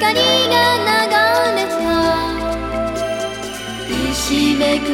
光が流れた。しめく